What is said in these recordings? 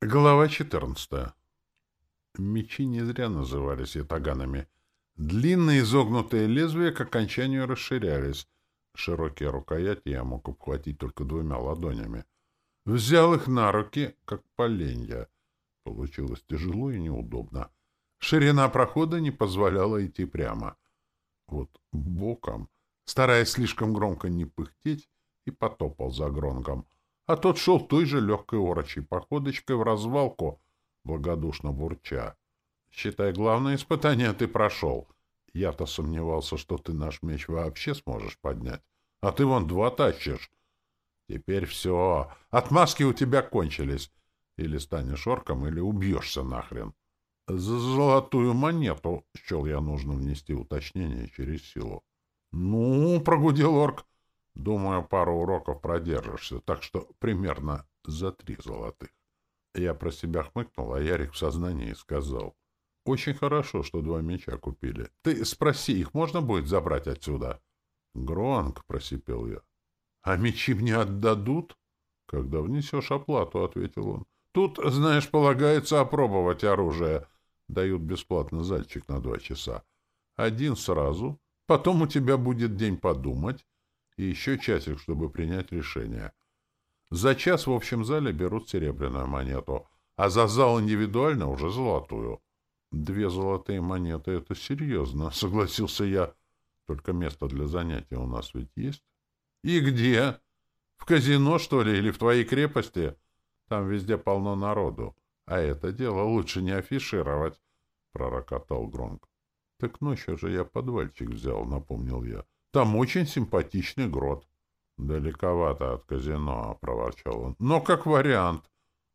Глава 14. Мечи не зря назывались ятаганами. Длинные изогнутые лезвия к окончанию расширялись. Широкие рукояти я мог обхватить только двумя ладонями. Взял их на руки, как поленья. Получилось тяжело и неудобно. Ширина прохода не позволяла идти прямо. Вот боком, стараясь слишком громко не пыхтеть, и потопал за гронгом — а тот шел той же легкой орочей походочкой в развалку, благодушно бурча. «Считай, главное испытание ты прошел. Я-то сомневался, что ты наш меч вообще сможешь поднять, а ты вон два тащишь. Теперь все, отмазки у тебя кончились. Или станешь орком, или убьешься нахрен». «За золотую монету», — счел я нужно внести уточнение через силу. «Ну, — прогудел орк, Думаю, пару уроков продержишься, так что примерно за три золотых. Я про себя хмыкнул, а Ярик в сознании сказал. Очень хорошо, что два меча купили. Ты спроси, их можно будет забрать отсюда? Гронк, просипел я. А мечи мне отдадут? Когда внесешь оплату, ответил он. Тут, знаешь, полагается опробовать оружие. Дают бесплатно зальчик на два часа. Один сразу, потом у тебя будет день подумать, и еще часик, чтобы принять решение. За час в общем зале берут серебряную монету, а за зал индивидуально уже золотую. Две золотые монеты — это серьезно, — согласился я. Только место для занятия у нас ведь есть. И где? В казино, что ли, или в твоей крепости? Там везде полно народу. А это дело лучше не афишировать, — пророкотал Гронк. — Так ночью же я подвальчик взял, — напомнил я. Там очень симпатичный грот. — Далековато от казино, — проворчал он. — Но как вариант.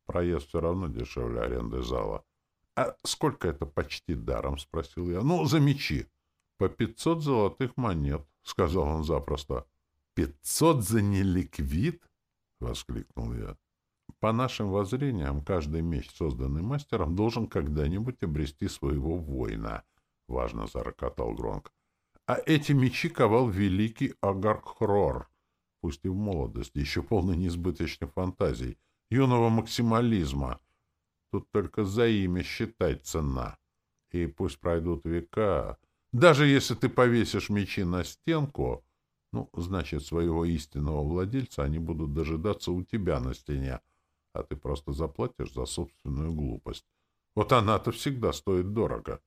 Проезд все равно дешевле аренды зала. — А сколько это почти даром? — спросил я. — Ну, за мечи. — По пятьсот золотых монет, — сказал он запросто. — Пятьсот за неликвид? — воскликнул я. По нашим воззрениям, каждый меч, созданный мастером, должен когда-нибудь обрести своего воина, — важно зарокотал Гронк. А эти мечи ковал великий Агархрор, пусть и в молодости, еще полный неизбыточных фантазий, юного максимализма. Тут только за имя считать цена. И пусть пройдут века. Даже если ты повесишь мечи на стенку, ну, значит, своего истинного владельца они будут дожидаться у тебя на стене, а ты просто заплатишь за собственную глупость. Вот она-то всегда стоит дорого.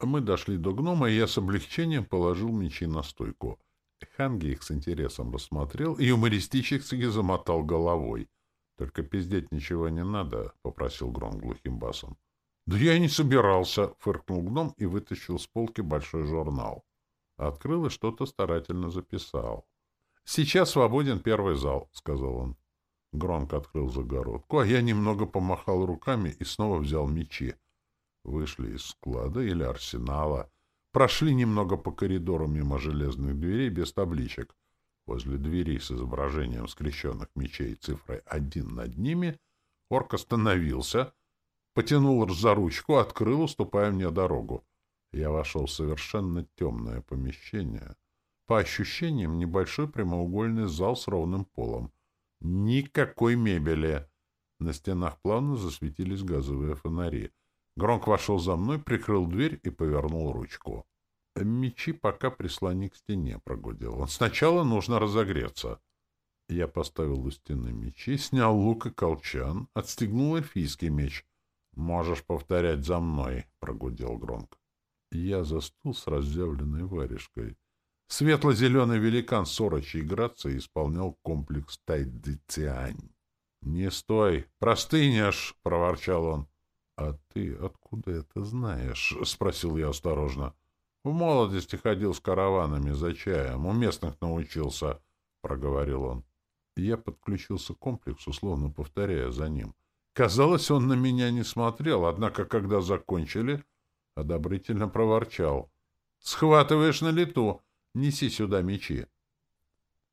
Мы дошли до гнома, и я с облегчением положил мечи на стойку. Ханги их с интересом рассмотрел и юмористически замотал головой. — Только пиздеть ничего не надо, — попросил Гром глухим басом. — Да я не собирался, — фыркнул гном и вытащил с полки большой журнал. Открыл и что-то старательно записал. — Сейчас свободен первый зал, — сказал он. Громко открыл загородку, а я немного помахал руками и снова взял мечи. Вышли из склада или арсенала, прошли немного по коридору мимо железных дверей без табличек. Возле дверей с изображением скрещенных мечей и цифрой один над ними орк остановился, потянул за ручку, открыл, уступая мне дорогу. Я вошел в совершенно темное помещение. По ощущениям, небольшой прямоугольный зал с ровным полом. Никакой мебели. На стенах плавно засветились газовые фонари — Гронк вошел за мной, прикрыл дверь и повернул ручку. «Мечи пока прислони к стене», — прогудел он. «Сначала нужно разогреться». Я поставил у стены мечи, снял лук и колчан, отстегнул эльфийский меч. «Можешь повторять за мной», — прогудел Гронк. Я застыл с разъявленной варежкой. Светло-зеленый великан с орочей грацией исполнял комплекс Тайдзиань. «Не стой! Простынешь!» — проворчал он. — А ты откуда это знаешь? — спросил я осторожно. — В молодости ходил с караванами за чаем, у местных научился, — проговорил он. Я подключился к комплексу, словно повторяя за ним. Казалось, он на меня не смотрел, однако, когда закончили, одобрительно проворчал. — Схватываешь на лету! Неси сюда мечи!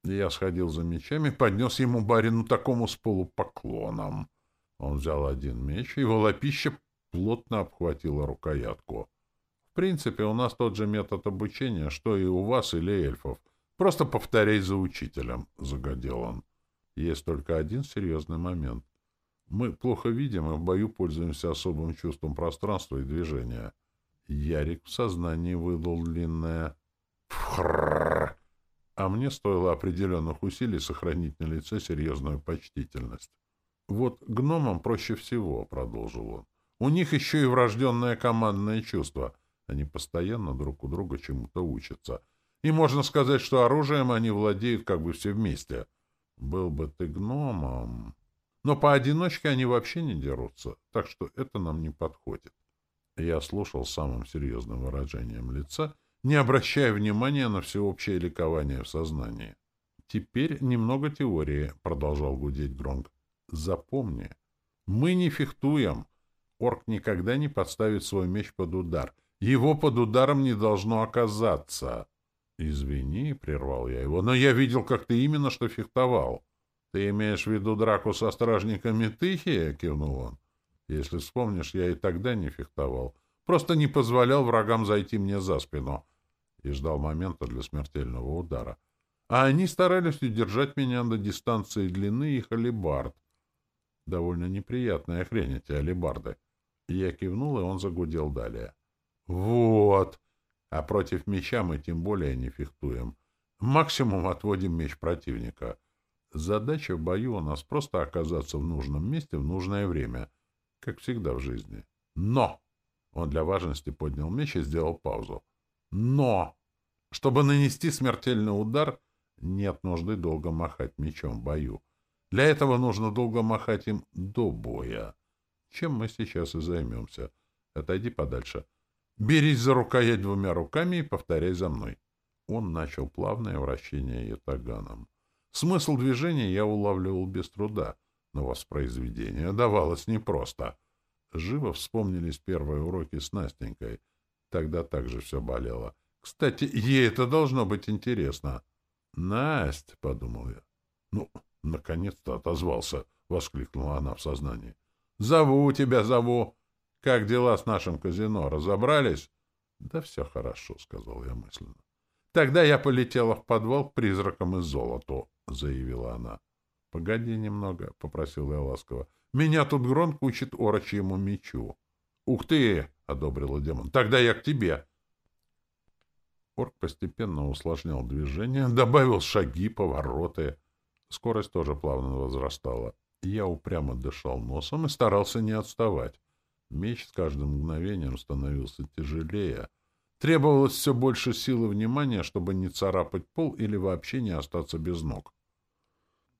Я сходил за мечами, поднес ему барину такому с полупоклоном. Он взял один меч, его лопища плотно обхватила рукоятку. В принципе, у нас тот же метод обучения, что и у вас или эльфов. Просто повторяй за учителем, — загодел он. Есть только один серьезный момент. Мы плохо видим и в бою пользуемся особым чувством пространства и движения. Ярик в сознании выдал длинное «Фрррр!», а мне стоило определенных усилий сохранить на лице серьезную почтительность. «Вот гномам проще всего», — продолжил он. «У них еще и врожденное командное чувство. Они постоянно друг у друга чему-то учатся. И можно сказать, что оружием они владеют как бы все вместе. Был бы ты гномом...» Но поодиночке они вообще не дерутся, так что это нам не подходит. Я слушал самым серьезным выражением лица, не обращая внимания на всеобщее ликование в сознании. «Теперь немного теории», — продолжал гудеть Гронг. «Запомни, мы не фехтуем. Орк никогда не подставит свой меч под удар. Его под ударом не должно оказаться». «Извини», — прервал я его, — «но я видел, как ты именно что фехтовал». «Ты имеешь в виду драку со стражниками Тыхия?» — кивнул он. «Если вспомнишь, я и тогда не фехтовал. Просто не позволял врагам зайти мне за спину и ждал момента для смертельного удара. А они старались удержать меня на дистанции длины их алибард. Довольно неприятная хрень эти алибарды. Я кивнул, и он загудел далее. «Вот! А против меча мы тем более не фехтуем. Максимум отводим меч противника». Задача в бою у нас просто оказаться в нужном месте в нужное время, как всегда в жизни. Но! Он для важности поднял меч и сделал паузу. Но! Чтобы нанести смертельный удар, нет нужды долго махать мечом в бою. Для этого нужно долго махать им до боя. Чем мы сейчас и займемся. Отойди подальше. Берись за рукоять двумя руками и повторяй за мной. Он начал плавное вращение ятаганом. Смысл движения я улавливал без труда, но воспроизведение давалось непросто. Живо вспомнились первые уроки с Настенькой. Тогда также все болело. Кстати, ей это должно быть интересно. «Насть!» — подумал я. «Ну, наконец-то отозвался!» — воскликнула она в сознании. «Зову тебя, зову! Как дела с нашим казино? Разобрались?» «Да все хорошо», — сказал я мысленно. Тогда я полетела в подвал к призракам из золота. — заявила она. — Погоди немного, — попросил я ласково. — Меня тут Гронк учит орочьему мечу. — Ух ты! — одобрила демон. — Тогда я к тебе. Орк постепенно усложнял движение, добавил шаги, повороты. Скорость тоже плавно возрастала. Я упрямо дышал носом и старался не отставать. Меч с каждым мгновением становился тяжелее. Требовалось все больше силы внимания, чтобы не царапать пол или вообще не остаться без ног.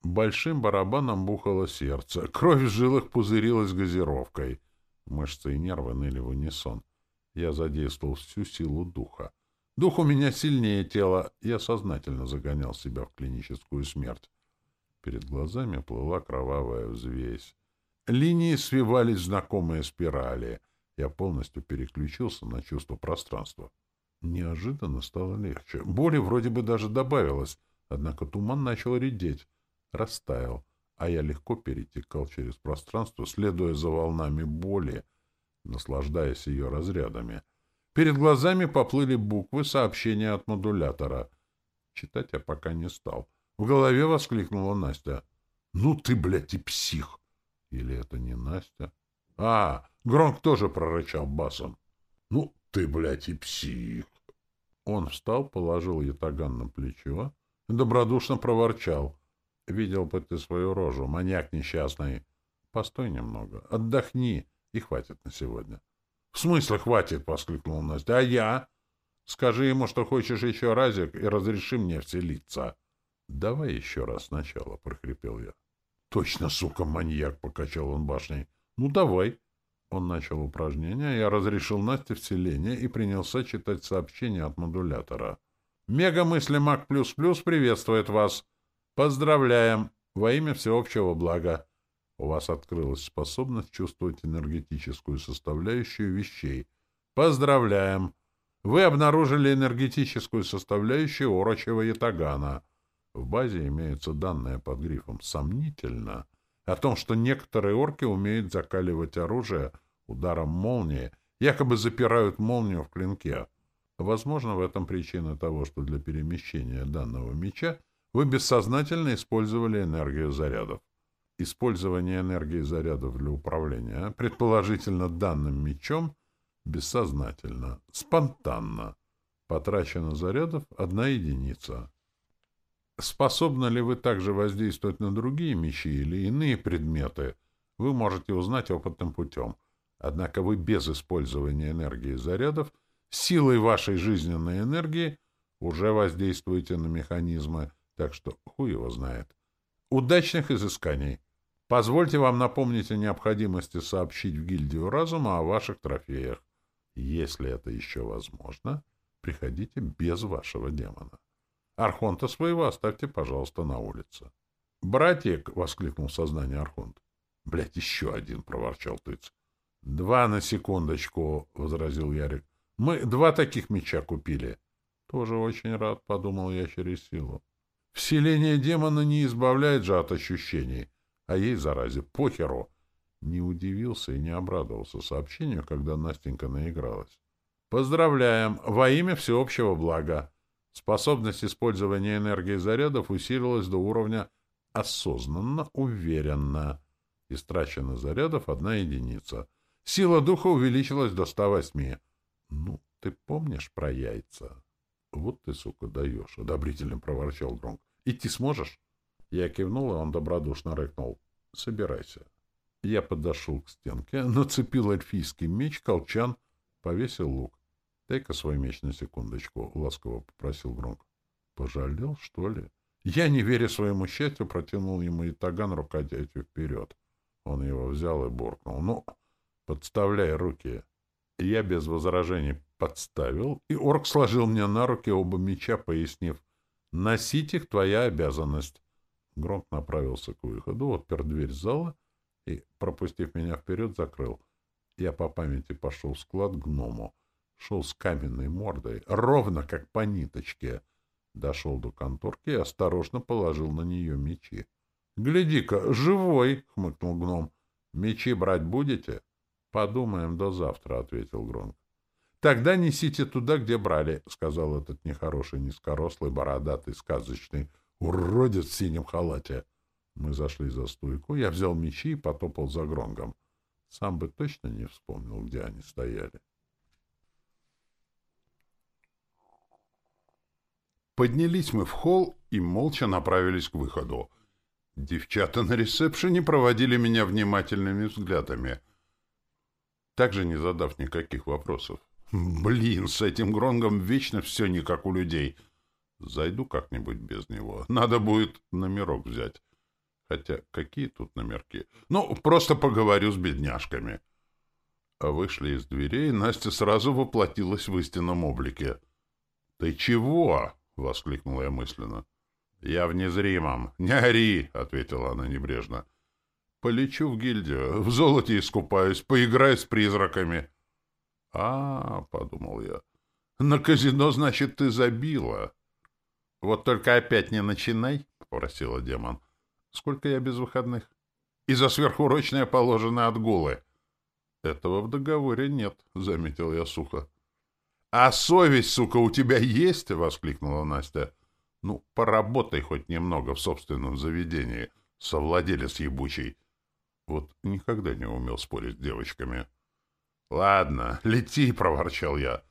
Большим барабаном бухало сердце, кровь в жилах пузырилась газировкой. Мышцы и нервы ныли в унисон. Я задействовал всю силу духа. Дух у меня сильнее тела, я сознательно загонял себя в клиническую смерть. Перед глазами плыла кровавая взвесь. Линии свивались знакомые спирали. Я полностью переключился на чувство пространства. Неожиданно стало легче. Боли вроде бы даже добавилось, однако туман начал редеть растаял, а я легко перетекал через пространство, следуя за волнами боли, наслаждаясь ее разрядами. Перед глазами поплыли буквы сообщения от модулятора. Читать я пока не стал. В голове воскликнула Настя. «Ну ты, блядь, и псих!» Или это не Настя? А, Гронк тоже прорычал басом. «Ну ты, блядь, и псих!» Он встал, положил ятаган на плечо добродушно проворчал. Видел бы ты свою рожу, маньяк несчастный. Постой немного, отдохни, и хватит на сегодня. — В смысле хватит? — воскликнул Настя. — А я? Скажи ему, что хочешь еще разик, и разреши мне вселиться. — Давай еще раз сначала, — прохрипел я. — Точно, сука, маньяк, — покачал он башней. — Ну, давай. Он начал упражнение, я разрешил Насте вселение и принялся читать сообщение от модулятора. «Мега-мысли Мак Плюс Плюс приветствует вас!» Поздравляем! Во имя всеобщего блага! У вас открылась способность чувствовать энергетическую составляющую вещей. Поздравляем! Вы обнаружили энергетическую составляющую орочего ятагана. В базе имеются данные под грифом «сомнительно» о том, что некоторые орки умеют закаливать оружие ударом молнии, якобы запирают молнию в клинке. Возможно, в этом причина того, что для перемещения данного меча вы бессознательно использовали энергию зарядов. Использование энергии зарядов для управления, предположительно данным мечом, бессознательно, спонтанно. Потрачено зарядов одна единица. Способны ли вы также воздействовать на другие мечи или иные предметы, вы можете узнать опытным путем. Однако вы без использования энергии зарядов силой вашей жизненной энергии уже воздействуете на механизмы, так что хуй его знает. Удачных изысканий! Позвольте вам напомнить о необходимости сообщить в гильдию разума о ваших трофеях. Если это еще возможно, приходите без вашего демона. Архонта своего оставьте, пожалуйста, на улице. — Братик! — воскликнул сознание Архонт. — Блядь, еще один! — проворчал тыц. — Два на секундочку! — возразил Ярик. — Мы два таких меча купили. — Тоже очень рад, — подумал я через силу. Вселение демона не избавляет же от ощущений, а ей, заразе, похеру. Не удивился и не обрадовался сообщению, когда Настенька наигралась. Поздравляем! Во имя всеобщего блага! Способность использования энергии зарядов усилилась до уровня осознанно, уверенно. Истрачено зарядов одна единица. Сила духа увеличилась до 108. Ну, ты помнишь про яйца? Вот ты, сука, даешь, — одобрительно проворчал Гронк. Идти сможешь? Я кивнул, и он добродушно рыкнул. Собирайся. Я подошел к стенке, нацепил эльфийский меч, колчан, повесил лук. — Дай-ка свой меч на секундочку, — ласково попросил Гронк. — Пожалел, что ли? Я, не веря своему счастью, протянул ему и таган рукоятью вперед. Он его взял и буркнул. — Ну, подставляй руки. Я без возражений подставил, и орк сложил мне на руки оба меча, пояснив, «Носить их твоя обязанность». Гронк направился к выходу, отпер дверь зала и, пропустив меня вперед, закрыл. Я по памяти пошел в склад к гному шел с каменной мордой, ровно как по ниточке. Дошел до конторки и осторожно положил на нее мечи. — Гляди-ка, живой! — хмыкнул гном. — Мечи брать будете? — Подумаем до завтра, — ответил Гронк. — Тогда несите туда, где брали, — сказал этот нехороший, низкорослый, бородатый, сказочный уродец в синем халате. Мы зашли за стойку, я взял мечи и потопал за Гронгом. Сам бы точно не вспомнил, где они стояли. — Поднялись мы в холл и молча направились к выходу. Девчата на ресепшене проводили меня внимательными взглядами, также не задав никаких вопросов. Блин, с этим Гронгом вечно все не как у людей. Зайду как-нибудь без него. Надо будет номерок взять. Хотя какие тут номерки? Ну, просто поговорю с бедняжками. А вышли из дверей, Настя сразу воплотилась в истинном облике. — Ты чего? — воскликнула я мысленно. — Я в незримом. — Не ори! — ответила она небрежно. — Полечу в гильдию, в золоте искупаюсь, поиграю с призраками. — А, — подумал я, — на казино, значит, ты забила. — Вот только опять не начинай, — попросила демон. — Сколько я без выходных? — И за сверхурочное положено отгулы. — Этого в договоре нет, — заметил я сухо. «А совесть, сука, у тебя есть?» — воскликнула Настя. «Ну, поработай хоть немного в собственном заведении, совладелец ебучий». Вот никогда не умел спорить с девочками. «Ладно, лети», — проворчал я.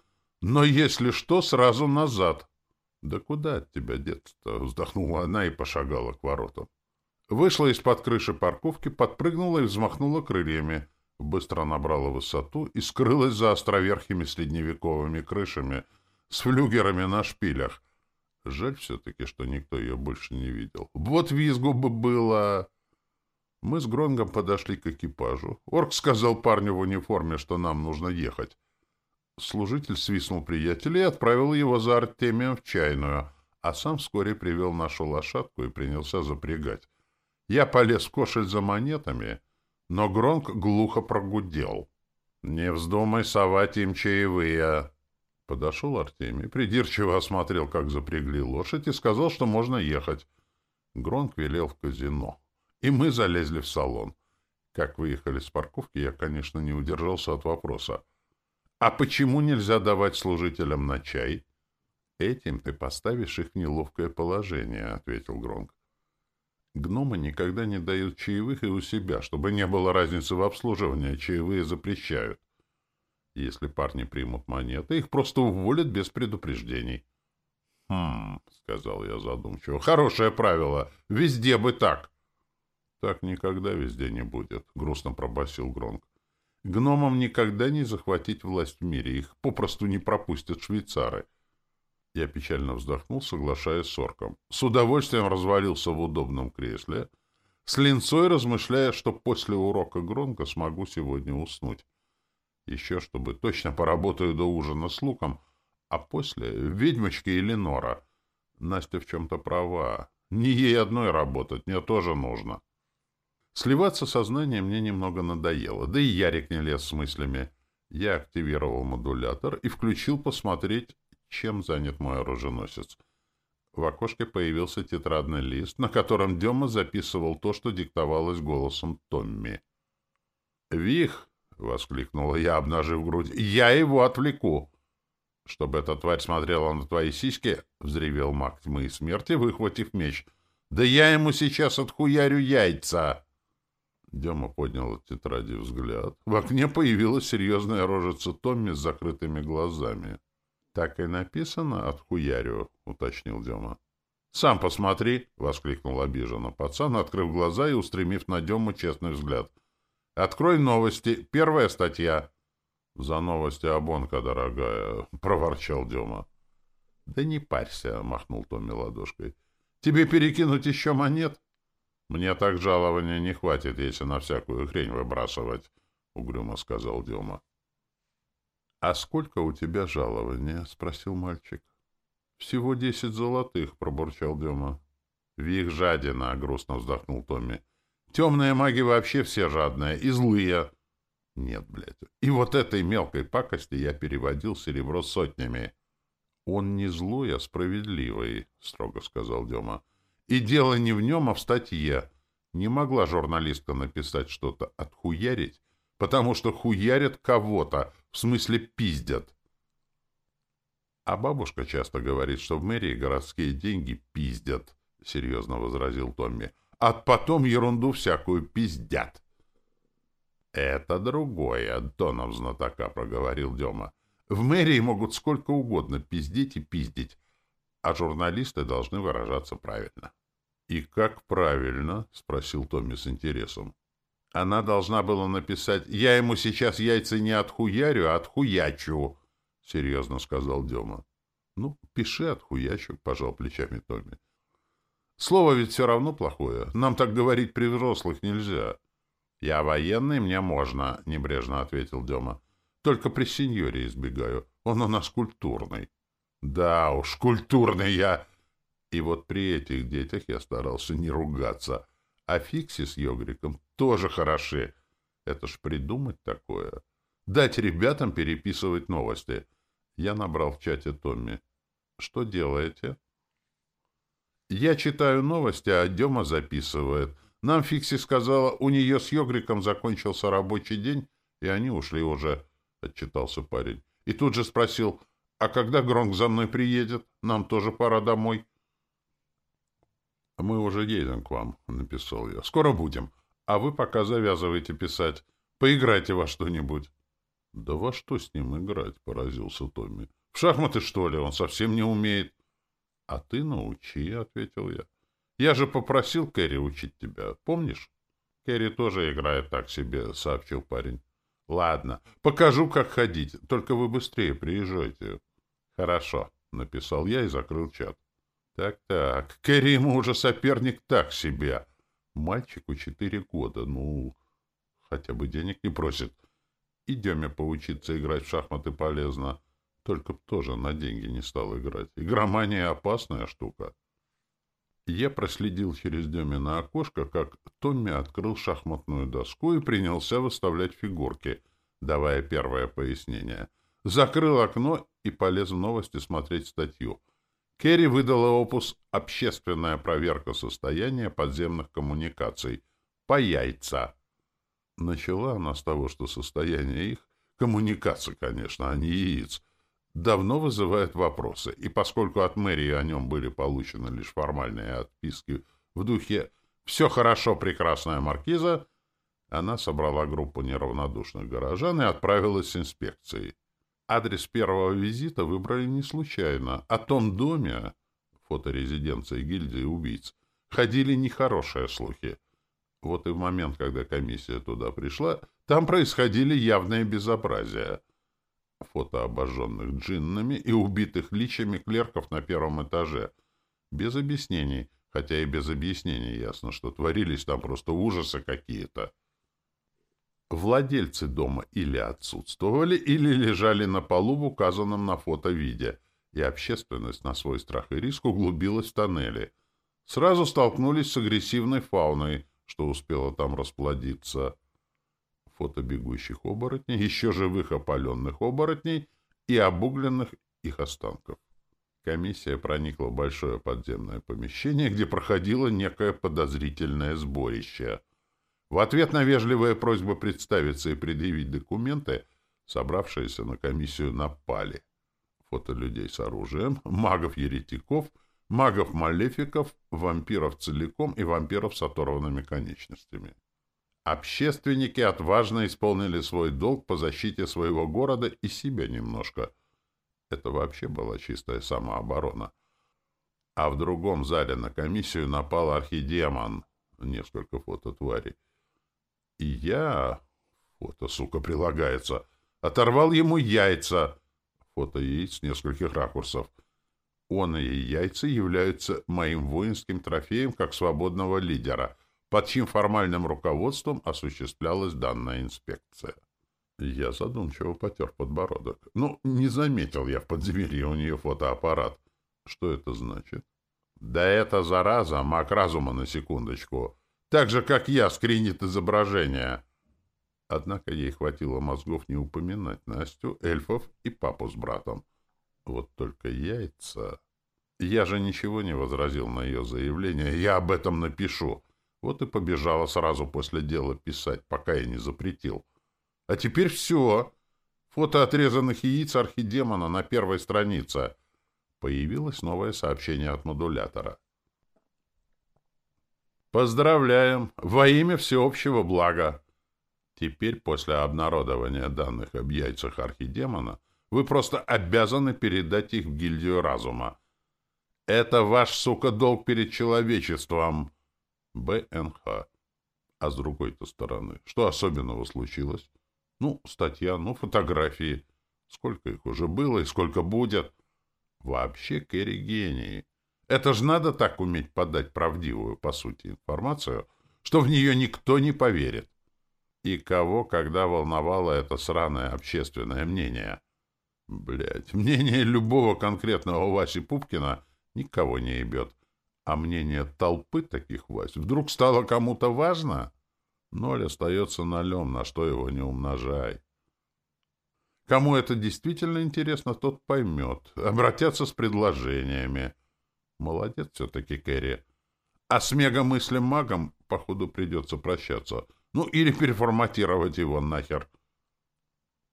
«Но если что, сразу назад». «Да куда от тебя деться-то?» — вздохнула она и пошагала к воротам. Вышла из-под крыши парковки, подпрыгнула и взмахнула крыльями быстро набрала высоту и скрылась за островерхими средневековыми крышами с флюгерами на шпилях. Жаль все-таки, что никто ее больше не видел. Вот визгу бы было! Мы с Гронгом подошли к экипажу. Орк сказал парню в униформе, что нам нужно ехать. Служитель свистнул приятеля и отправил его за Артемием в чайную, а сам вскоре привел нашу лошадку и принялся запрягать. Я полез в кошель за монетами — но Гронк глухо прогудел. «Не вздумай совать им чаевые!» Подошел Артемий, придирчиво осмотрел, как запрягли лошадь, и сказал, что можно ехать. Гронк велел в казино. И мы залезли в салон. Как выехали с парковки, я, конечно, не удержался от вопроса. «А почему нельзя давать служителям на чай?» «Этим ты поставишь их в неловкое положение», — ответил Гронк. Гномы никогда не дают чаевых и у себя, чтобы не было разницы в обслуживании, чаевые запрещают. Если парни примут монеты, их просто уволят без предупреждений. — Хм, — сказал я задумчиво, — хорошее правило. Везде бы так. — Так никогда везде не будет, — грустно пробасил Гронк. Гномам никогда не захватить власть в мире, их попросту не пропустят швейцары. Я печально вздохнул, соглашаясь с орком. С удовольствием развалился в удобном кресле, с линцой размышляя, что после урока Гронка смогу сегодня уснуть. Еще чтобы точно поработаю до ужина с луком, а после — ведьмочки или Нора. Настя в чем-то права. Не ей одной работать, мне тоже нужно. Сливаться сознанием мне немного надоело, да и Ярик не лез с мыслями. Я активировал модулятор и включил посмотреть, чем занят мой оруженосец. В окошке появился тетрадный лист, на котором Дема записывал то, что диктовалось голосом Томми. «Вих!» — воскликнула я, обнажив грудь. «Я его отвлеку!» «Чтобы эта тварь смотрела на твои сиськи!» — взревел маг тьмы и смерти, выхватив меч. «Да я ему сейчас отхуярю яйца!» Дема поднял от тетради взгляд. В окне появилась серьезная рожица Томми с закрытыми глазами. — Так и написано «отхуярю», — уточнил Дема. — Сам посмотри, — воскликнул обиженно пацан, открыв глаза и устремив на Дему честный взгляд. — Открой новости. Первая статья. — За новости Абонка, дорогая, — проворчал Дема. — Да не парься, — махнул Томми ладошкой. — Тебе перекинуть еще монет? Мне так жалования не хватит, если на всякую хрень выбрасывать, — угрюмо сказал Дема. — А сколько у тебя жалования? — спросил мальчик. — Всего десять золотых, — пробурчал Дема. — Вих жадина, — грустно вздохнул Томми. — Темные маги вообще все жадные и злые. — Нет, блядь. И вот этой мелкой пакости я переводил серебро сотнями. — Он не злой, а справедливый, — строго сказал Дема. — и дело не в нем, а в статье. Не могла журналистка написать что-то «отхуярить», потому что хуярят кого-то, в смысле пиздят. А бабушка часто говорит, что в мэрии городские деньги пиздят, — серьезно возразил Томми. А потом ерунду всякую пиздят. Это другое, — тоном знатока проговорил Дема. В мэрии могут сколько угодно пиздить и пиздить, а журналисты должны выражаться правильно. — И как правильно? — спросил Томми с интересом. — Она должна была написать «Я ему сейчас яйца не отхуярю, а отхуячу», — серьезно сказал Дема. — Ну, пиши «отхуячу», — пожал плечами Томми. — Слово ведь все равно плохое. Нам так говорить при взрослых нельзя. — Я военный, мне можно, — небрежно ответил Дема. — Только при сеньоре избегаю. Он у нас культурный. Да уж, культурный я. И вот при этих детях я старался не ругаться. А Фикси с Йогриком тоже хороши. Это ж придумать такое. Дать ребятам переписывать новости. Я набрал в чате Томми. Что делаете? Я читаю новости, а Дема записывает. Нам Фикси сказала, у нее с Йогриком закончился рабочий день, и они ушли уже, — отчитался парень. И тут же спросил — а когда Гронк за мной приедет? Нам тоже пора домой. — Мы уже едем к вам, — написал я. — Скоро будем. А вы пока завязывайте писать. Поиграйте во что-нибудь. — Да во что с ним играть? — поразился Томми. — В шахматы, что ли? Он совсем не умеет. — А ты научи, — ответил я. — Я же попросил Кэрри учить тебя. Помнишь? — Кэрри тоже играет так себе, — сообщил парень. — Ладно, покажу, как ходить. Только вы быстрее приезжайте. «Хорошо», — написал я и закрыл чат. «Так-так, Кериму уже соперник так себе. Мальчику четыре года, ну, хотя бы денег не просит. Идем я поучиться играть в шахматы полезно. Только тоже на деньги не стал играть. Игромания — опасная штука». Я проследил через Демина окошко, как Томми открыл шахматную доску и принялся выставлять фигурки, давая первое пояснение — закрыл окно и полез в новости смотреть статью. Керри выдала опус «Общественная проверка состояния подземных коммуникаций» по яйца. Начала она с того, что состояние их, коммуникаций, конечно, а не яиц, давно вызывает вопросы, и поскольку от мэрии о нем были получены лишь формальные отписки в духе «Все хорошо, прекрасная маркиза». Она собрала группу неравнодушных горожан и отправилась с инспекцией. Адрес первого визита выбрали не случайно. О том доме, фоторезиденции гильдии убийц, ходили нехорошие слухи. Вот и в момент, когда комиссия туда пришла, там происходили явные безобразия. Фото обожженных джиннами и убитых личами клерков на первом этаже. Без объяснений, хотя и без объяснений ясно, что творились там просто ужасы какие-то. Владельцы дома или отсутствовали, или лежали на полу в указанном на фото виде, и общественность на свой страх и риск углубилась в тоннели. Сразу столкнулись с агрессивной фауной, что успела там расплодиться. Фото бегущих оборотней, еще живых опаленных оборотней и обугленных их останков. Комиссия проникла в большое подземное помещение, где проходило некое подозрительное сборище — в ответ на вежливые просьбы представиться и предъявить документы, собравшиеся на комиссию напали. Фото людей с оружием, магов-еретиков, магов-малефиков, вампиров целиком и вампиров с оторванными конечностями. Общественники отважно исполнили свой долг по защите своего города и себя немножко. Это вообще была чистая самооборона. А в другом зале на комиссию напал архидемон. Несколько фото тварей. И я... Фото, сука, прилагается. Оторвал ему яйца. Фото яиц нескольких ракурсов. Он и яйца являются моим воинским трофеем как свободного лидера, под чьим формальным руководством осуществлялась данная инспекция. Я задумчиво потер подбородок. Ну, не заметил я в подземелье у нее фотоаппарат. Что это значит? Да это зараза, маг разума на секундочку так же, как я, скринит изображение. Однако ей хватило мозгов не упоминать Настю, эльфов и папу с братом. Вот только яйца... Я же ничего не возразил на ее заявление. Я об этом напишу. Вот и побежала сразу после дела писать, пока я не запретил. А теперь все. Фото отрезанных яиц архидемона на первой странице. Появилось новое сообщение от модулятора. Поздравляем! Во имя всеобщего блага! Теперь, после обнародования данных об яйцах архидемона, вы просто обязаны передать их в гильдию разума. Это ваш, сука, долг перед человечеством. БНХ. А с другой-то стороны, что особенного случилось? Ну, статья, ну, фотографии. Сколько их уже было и сколько будет? Вообще Кэрри гений. Это же надо так уметь подать правдивую, по сути, информацию, что в нее никто не поверит. И кого, когда волновало это сраное общественное мнение? Блять, мнение любого конкретного Васи Пупкина никого не ебет. А мнение толпы таких Вась вдруг стало кому-то важно? Ноль остается нолем, на что его не умножай. Кому это действительно интересно, тот поймет. Обратятся с предложениями. Молодец все-таки Кэрри. А с мегамыслем-магом, походу, придется прощаться. Ну, или переформатировать его нахер.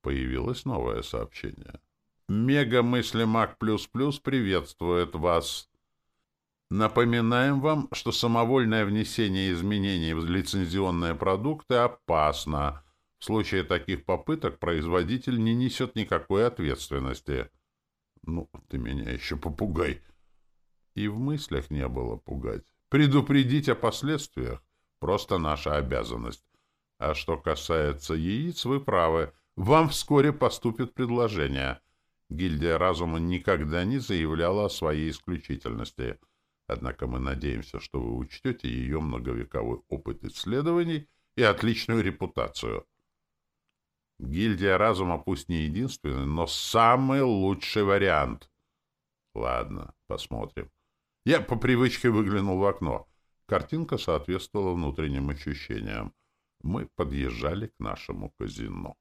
Появилось новое сообщение. Мегамыслемаг плюс-плюс приветствует вас. Напоминаем вам, что самовольное внесение изменений в лицензионные продукты опасно. В случае таких попыток производитель не несет никакой ответственности. Ну, ты меня еще попугай. И в мыслях не было пугать. Предупредить о последствиях — просто наша обязанность. А что касается яиц, вы правы. Вам вскоре поступит предложение. Гильдия разума никогда не заявляла о своей исключительности. Однако мы надеемся, что вы учтете ее многовековой опыт исследований и отличную репутацию. Гильдия разума пусть не единственный, но самый лучший вариант. Ладно, посмотрим. Я по привычке выглянул в окно. Картинка соответствовала внутренним ощущениям. Мы подъезжали к нашему казино.